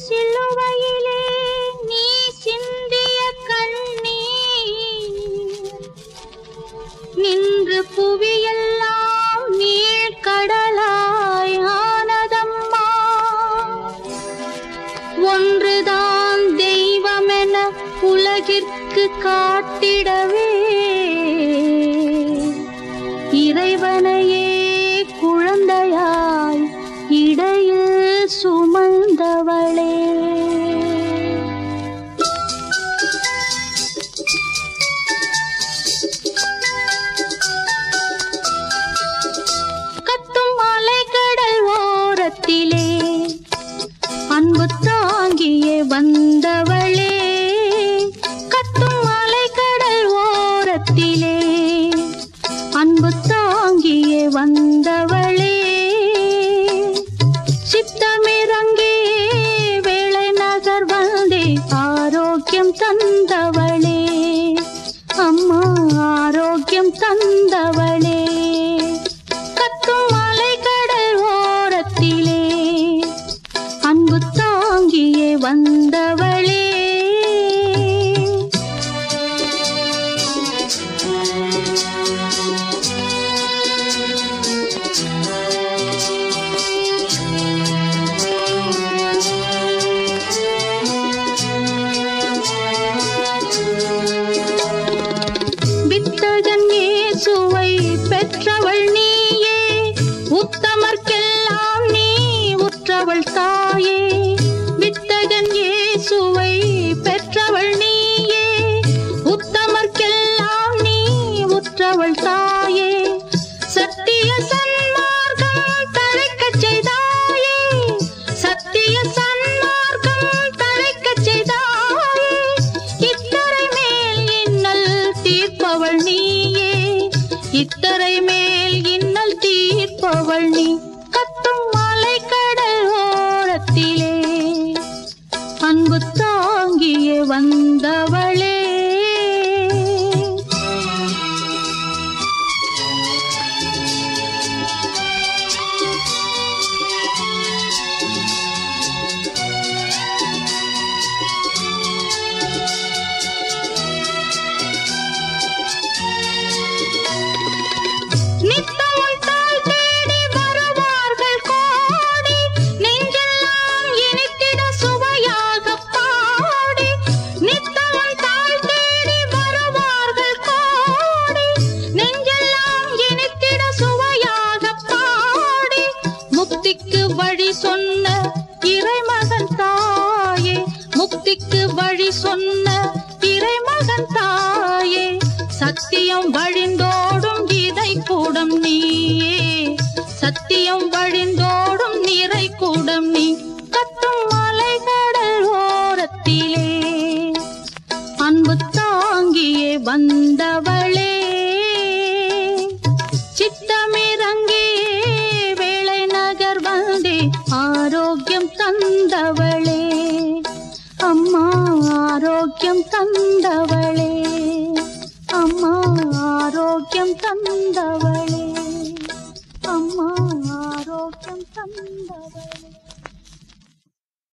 சிலுவையிலே நீ சிந்திய கண்ணீர். நின்று புவியெல்லாம் நீழ்கடலாய் ஆனதம்மா ஒன்றுதான் தெய்வமென உலகிற்கு காட்டிடவே. இறைவனை ஆரோக்கியம் தந்தவளே. அம்மா ஆரோக்கியம் தந்தவளே. கத்தும் மலை கடல் ஓரத்திலே அன்பு தாங்கியே வந்தவளே தாயே வித்தகன் இயேசுவை பெற்றவள் நீயே உத்தமர்க்கெல்லாம் நீ உற்றவள் தாயே. சத்திய சன்மார்க்கம் தழைக்கச் செய்தாயே சத்திய சன்மார்க்கம் தழைக்கச் செய்தாயே. இத்தரை மேல் இன்னல் தீர்ப்பவள் நீயே இத்தரை மேல் இன்னல் தீர்ப்பவள் நீ. அன்பு வந்த சொன்ன இறைமகன் தாயே சத்தியம் வழிந்தோடும் இதை கூடம் நீயே. சத்தியம் வழிந்தோடும் நிறை கூடம் நீ கத்தும் மலை கடல் ஓரத்திலே. அன்பு தாங்கியே வந்தவளே சித்தமிறங்கியே வேளை நகர் வந்தே ஆரோக்கியம் தந்தவளே. அம்மா ஆரோக்கியம் தந்தவளே. அம்மா ஆரோக்கியம் தந்தவளே.